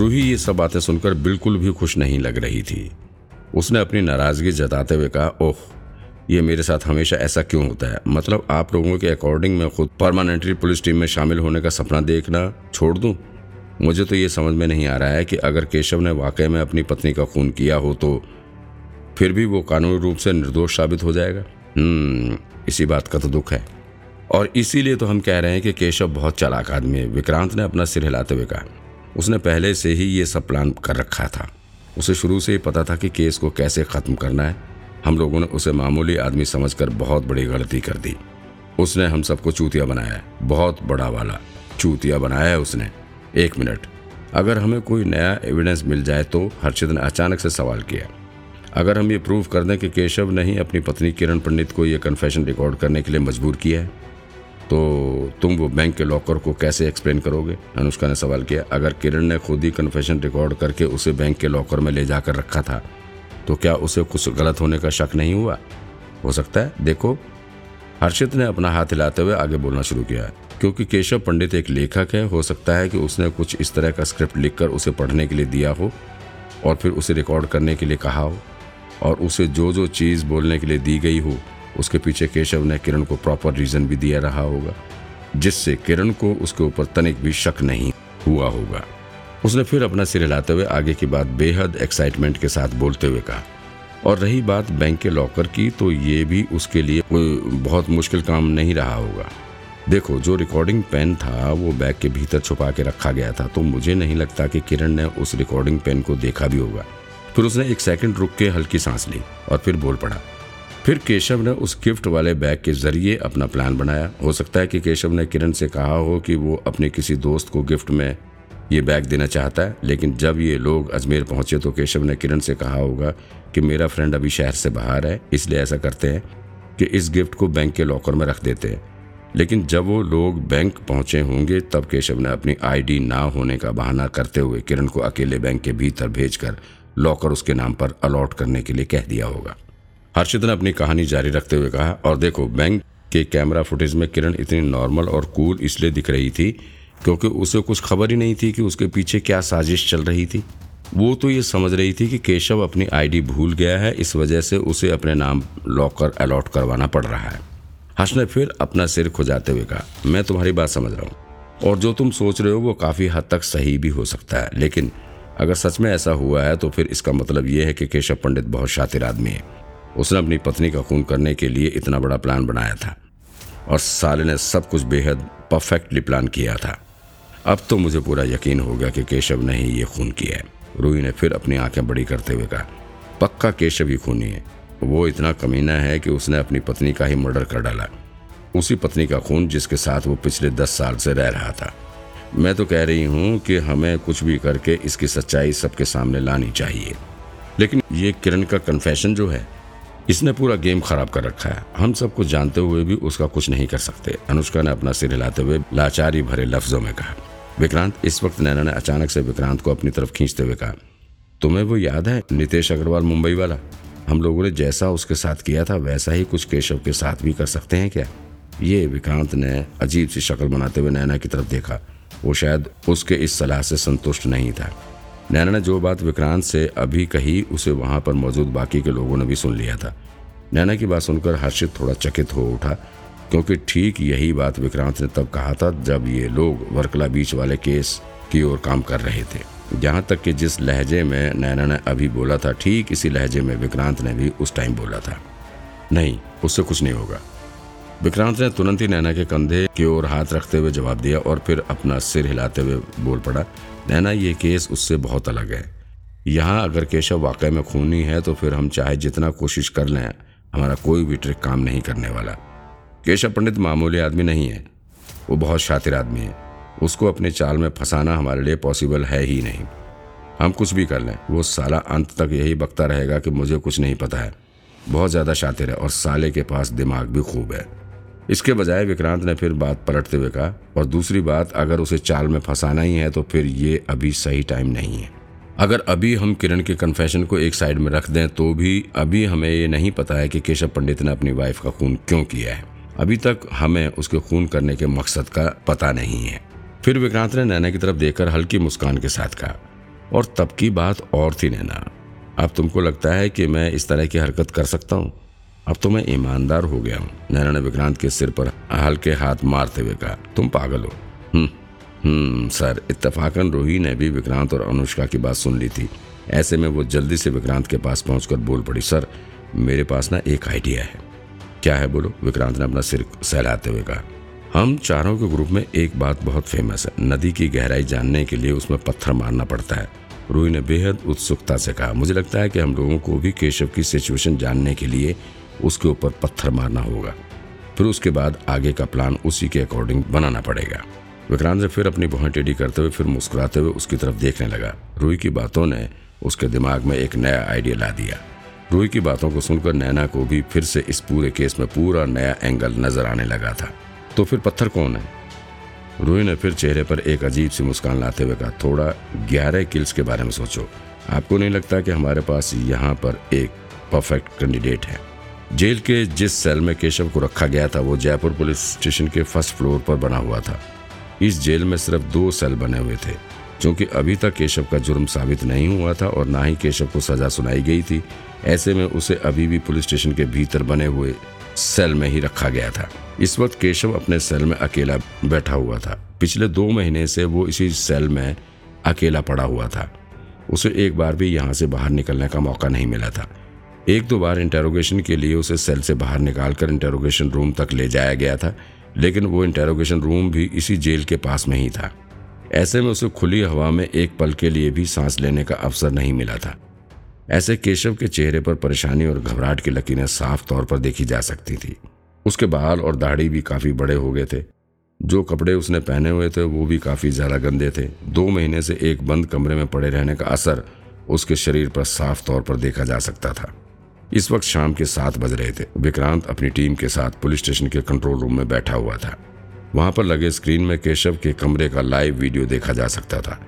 रूही ये सब बातें सुनकर बिल्कुल भी खुश नहीं लग रही थी। उसने अपनी नाराज़गी जताते हुए कहा, ओह, ये मेरे साथ हमेशा ऐसा क्यों होता है? मतलब आप लोगों के अकॉर्डिंग मैं खुद परमानेंटली पुलिस टीम में शामिल होने का सपना देखना छोड़ दूँ? मुझे तो ये समझ में नहीं आ रहा है कि अगर केशव ने वाकई में अपनी पत्नी का खून किया हो तो फिर भी वो कानूनी रूप से निर्दोष साबित हो जाएगा? हम्म इसी बात का तो दुख है। और इसीलिए तो हम कह रहे हैं कि केशव बहुत चालाक आदमी है। विक्रांत ने अपना सिर हिलाते हुए कहा उसने पहले से ही ये सब प्लान कर रखा था। उसे शुरू से ही पता था कि केस को कैसे ख़त्म करना है। हम लोगों ने उसे मामूली आदमी समझकर बहुत बड़ी गलती कर दी। उसने हम सबको चूतिया बनाया है, बहुत बड़ा वाला। चूतिया बनाया है उसने। एक मिनट। अगर हमें कोई नया एविडेंस मिल जाए तो हर्षित ने अचानक से सवाल किया। अगर हम ये प्रूव कर दें कि केशव ने ही अपनी पत्नी किरण पंडित को ये कन्फेशन रिकॉर्ड करने के लिए मजबूर किया है। तो तुम वो बैंक के लॉकर को कैसे एक्सप्लेन करोगे? अनुष्का ने सवाल किया, अगर किरण ने खुद ही कन्फेशन रिकॉर्ड करके उसे बैंक के लॉकर में ले जाकर रखा था तो क्या उसे कुछ गलत होने का शक नहीं हुआ? हो सकता है। देखो, हर्षित ने अपना हाथ हिलाते हुए आगे बोलना शुरू किया, क्योंकि केशव पंडित एक लेखक है, हो सकता है कि उसने कुछ इस तरह का स्क्रिप्ट लिखकर उसे पढ़ने के लिए दिया हो, और फिर उसे रिकॉर्ड करने के लिए कहा हो, और उसे जो जो चीज़ बोलने के लिए दी गई हो उसके पीछे केशव ने किरण को प्रॉपर रीज़न भी दिया रहा होगा, जिससे किरण को उसके ऊपर तनिक भी शक नहीं हुआ होगा। उसने फिर अपना सिर हिलाते हुए आगे की बात बेहद एक्साइटमेंट के साथ बोलते हुए कहा, और रही बात बैंक के लॉकर की तो ये भी उसके लिए कोई बहुत मुश्किल काम नहीं रहा होगा। देखो, जो रिकॉर्डिंग पेन था, वो बैग के भीतर छुपा के रखा गया था तो मुझे नहीं लगता कि किरण ने उस रिकॉर्डिंग पेन को देखा भी होगा। फिर उसने एक सेकंड रुक के हल्की सांस ली और फिर बोल पड़ा फिर केशव ने उस गिफ्ट वाले बैग के ज़रिए अपना प्लान बनाया। हो सकता है कि केशव ने किरण से कहा हो कि वो अपने किसी दोस्त को गिफ्ट में ये बैग देना चाहता है, लेकिन जब ये लोग अजमेर पहुँचे तो केशव ने किरण से कहा होगा कि मेरा फ्रेंड अभी शहर से बाहर है, इसलिए ऐसा करते हैं कि इस गिफ्ट को बैंक के लॉकर में रख देते हैं। लेकिन जब वो लोग बैंक पहुँचे होंगे, तब केशव ने अपनी आईडी ना होने का बहाना करते हुए किरण को अकेले बैंक के भीतर भेजकर लॉकर उसके नाम पर अलॉट करने के लिए कह दिया होगा। हर्षित ने अपनी कहानी जारी रखते हुए कहा, और देखो, बैंक के कैमरा फुटेज में किरण इतनी नॉर्मल और कूल इसलिए दिख रही थी क्योंकि उसे कुछ खबर ही नहीं थी कि उसके पीछे क्या साजिश चल रही थी। वो तो ये समझ रही थी कि केशव अपनी आईडी भूल गया है, इस वजह से उसे अपने नाम लॉकर अलॉट करवाना पड़ रहा है। हर्ष ने फिर अपना सिर खुजाते हुए कहा, मैं तुम्हारी बात समझ रहा हूँ, और जो तुम सोच रहे हो वो काफ़ी हद तक सही भी हो सकता है, लेकिन अगर सच में ऐसा हुआ है तो फिर इसका मतलब ये है कि केशव पंडित बहुत शातिर आदमी है। उसने अपनी पत्नी का खून करने के लिए इतना बड़ा प्लान बनाया था। और साले ने सब कुछ बेहद परफेक्टली प्लान किया था। अब तो मुझे पूरा यकीन हो गया कि केशव ने ही ये खून किया है। रूही ने फिर अपनी आँखें बड़ी करते हुए कहा, पक्का केशव ही खूनी है। वो इतना कमीना है कि उसने अपनी पत्नी का ही मर्डर कर डाला। उसी पत्नी का खून जिसके साथ वो पिछले दस साल से रह रहा था। मैं तो कह रही हूँ कि हमें कुछ भी करके इसकी सच्चाई सबके सामने लानी चाहिए। लेकिन ये किरण का कन्फेशन जो है इसने पूरा गेम खराब कर रखा है। हम सब कुछ जानते हुए भी उसका कुछ नहीं कर सकते। अनुष्का ने अपना सिर हिलाते हुए लाचारी भरे लफ्जों में कहा, विक्रांत, इस वक्त नैना ने अचानक से विक्रांत को अपनी तरफ़ खींचते हुए कहा, तुम्हें वो याद है नितेश अग्रवाल मुंबई वाला? हम लोगों ने जैसा उसके साथ किया था, वैसा ही कुछ केशव के साथ भी कर सकते हैं क्या? ये विक्रांत ने अजीब सी शक्ल बनाते हुए नैना की तरफ़ देखा। वो शायद उसके इस सलाह से संतुष्ट नहीं था। नैना ने जो बात विक्रांत से अभी कही, उसे वहाँ पर मौजूद बाकी के लोगों ने भी सुन लिया था। नैना की बात सुनकर हर्षित थोड़ा चकित हो उठा, क्योंकि ठीक यही बात विक्रांत ने तब कहा था जब ये लोग वर्कला बीच वाले केस की ओर काम कर रहे थे। जहाँ तक कि जिस लहजे में नैना ने अभी बोला था, ठीक इसी लहजे में विक्रांत ने भी उस टाइम बोला था। नहीं, उससे कुछ नहीं होगा। विक्रांत ने तुरंत ही नैना के कंधे की ओर हाथ रखते हुए जवाब दिया और फिर अपना सिर हिलाते हुए बोल पड़ा, नैना, ये केस उससे बहुत अलग है। यहाँ अगर केशव वाकई में खूनी है तो फिर हम चाहे जितना कोशिश कर लें हमारा कोई भी ट्रिक काम नहीं करने वाला। केशव पंडित मामूली आदमी नहीं है। वो बहुत शातिर आदमी है। उसको अपने चाल में फंसाना हमारे लिए पॉसिबल है ही नहीं। हम कुछ भी कर लें, वो साला अंत तक यही बकता रहेगा कि मुझे कुछ नहीं पता है। बहुत ज़्यादा शातिर है और साले के पास दिमाग भी खूब है। इसके बजाय विक्रांत ने फिर बात पलटते हुए कहा, और दूसरी बात, अगर उसे चाल में फंसाना ही है तो फिर ये अभी सही टाइम नहीं है। अगर अभी हम किरण के कन्फेशन को एक साइड में रख दें तो भी अभी हमें ये नहीं पता है कि केशव पंडित ने अपनी वाइफ का खून क्यों किया है। अभी तक हमें उसके खून करने के मकसद का पता नहीं है। फिर विक्रांत ने नैना की तरफ़ देखकर हल्की मुस्कान के साथ कहा, और तब की बात और थी नैना। अब तुमको लगता है कि मैं इस तरह की हरकत कर सकता हूँ? अब तो मैं ईमानदार हो गया हूँ। नैना ने विक्रांत के सिर पर हल्के हाथ मारते हुए कहा, तुम पागल हो। हम्म हम्म सर, इत्तेफाकन रूही ने भी विक्रांत और अनुष्का की बात सुन ली थी। ऐसे में वो जल्दी से विक्रांत के पास पहुंचकर बोल पड़ी, सर, मेरे पास ना एक आइडिया है। क्या है? बोलो। विक्रांत ने अपना सिर सहलाते हुए कहा, हम चारों के ग्रुप में एक बात बहुत फ़ेमस है। नदी की गहराई जानने के लिए उसमें पत्थर मारना पड़ता है। रूही ने बेहद उत्सुकता से कहा, मुझे लगता है कि हम लोगों को भी केशव की सिचुएशन जानने के लिए उसके ऊपर पत्थर मारना होगा। फिर उसके बाद आगे का प्लान उसी के अकॉर्डिंग बनाना पड़ेगा। विक्रांत ने फिर अपनी बहुत टेढ़ी करते हुए फिर मुस्कुराते हुए उसकी तरफ़ देखने लगा। रूही की बातों ने उसके दिमाग में एक नया आइडिया ला दिया। रूही की बातों को सुनकर नैना को भी फिर से इस पूरे केस में पूरा नया एंगल नज़र आने लगा था। तो फिर पत्थर कौन है? रूही ने फिर चेहरे पर एक अजीब सी मुस्कान लाते हुए कहा, थोड़ा ग्यारह किल्स के बारे में सोचो। आपको नहीं लगता कि हमारे पास यहाँ पर एक परफेक्ट कैंडिडेट है? जेल के जिस सेल में केशव को रखा गया था, वो जयपुर पुलिस स्टेशन के फ़र्स्ट फ्लोर पर बना हुआ था। इस जेल में सिर्फ़ दो सेल बने हुए थे, क्योंकि अभी तक केशव का जुर्म साबित नहीं हुआ था और ना ही केशव को सजा सुनाई गई थी। ऐसे में उसे अभी भी पुलिस स्टेशन के भीतर बने हुए सेल में ही रखा गया था। इस वक्त केशव अपने सेल में अकेला बैठा हुआ था। पिछले दो महीने से वो इसी सेल में अकेला पड़ा हुआ था। उसे एक बार भी यहाँ से बाहर निकलने का मौका नहीं मिला था। एक दो बार इंटेरोगेशन के लिए उसे सेल से बाहर निकालकर इंटेरोगेशन रूम तक ले जाया गया था। लेकिन वो इंटेरोगेशन रूम भी इसी जेल के पास में ही था। ऐसे में उसे खुली हवा में एक पल के लिए भी सांस लेने का अवसर नहीं मिला था। ऐसे केशव के चेहरे पर परेशानी और घबराहट की लकीरें साफ़ तौर पर देखी जा सकती थी। उसके बाल और दाढ़ी भी काफ़ी बड़े हो गए थे। जो कपड़े उसने पहने हुए थे, वो भी काफ़ी ज़्यादा गंदे थे। दो महीने से एक बंद कमरे में पड़े रहने का असर उसके शरीर पर साफ़ तौर पर देखा जा सकता था। इस वक्त शाम के सात बज रहे थे। विक्रांत अपनी टीम के साथ पुलिस स्टेशन के कंट्रोल रूम में बैठा हुआ था। वहाँ पर लगे स्क्रीन में केशव के कमरे का लाइव वीडियो देखा जा सकता था।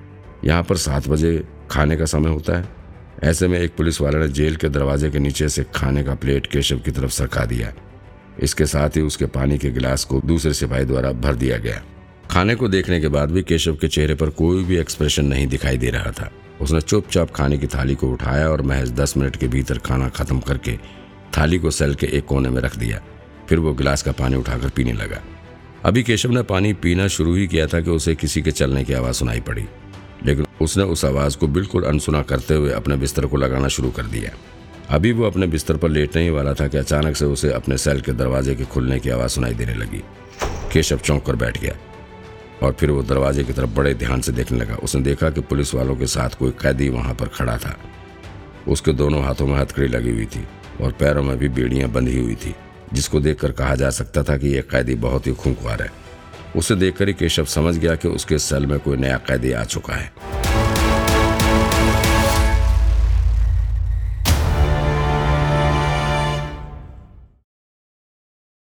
यहाँ पर सात बजे खाने का समय होता है। ऐसे में एक पुलिस वाले ने जेल के दरवाजे के नीचे से खाने का प्लेट केशव की तरफ़ सरका दिया। इसके साथ ही उसके पानी के गिलास को दूसरे सिपाही द्वारा भर दिया गया। खाने को देखने के बाद भी केशव के चेहरे पर कोई भी एक्सप्रेशन नहीं दिखाई दे रहा था। उसने चुपचाप खाने की थाली को उठाया और महज दस मिनट के भीतर खाना खत्म करके थाली को सेल के एक कोने में रख दिया। फिर वो गिलास का पानी उठाकर पीने लगा। अभी केशव ने पानी पीना शुरू ही किया था कि उसे किसी के चलने की आवाज़ सुनाई पड़ी। लेकिन उसने उस आवाज़ को बिल्कुल अनसुना करते हुए अपने बिस्तर को लगाना शुरू कर दिया। अभी वो अपने बिस्तर पर लेटने ही वाला था कि अचानक से उसे अपने सेल के दरवाजे के खुलने की आवाज़ सुनाई देने लगी। केशव चौंक कर बैठ गया। और फिर वो दरवाजे की तरफ़ बड़े ध्यान से देखने लगा। उसने देखा कि पुलिस वालों के साथ कोई कैदी वहाँ पर खड़ा था। उसके दोनों हाथों में हथकड़ी लगी हुई थी और पैरों में भी बेड़ियाँ बंधी हुई थी, जिसको देखकर कहा जा सकता था कि यह कैदी बहुत ही खूंखार है। उसे देखकर ही केशव समझ गया कि उसके सेल में कोई नया कैदी आ चुका है।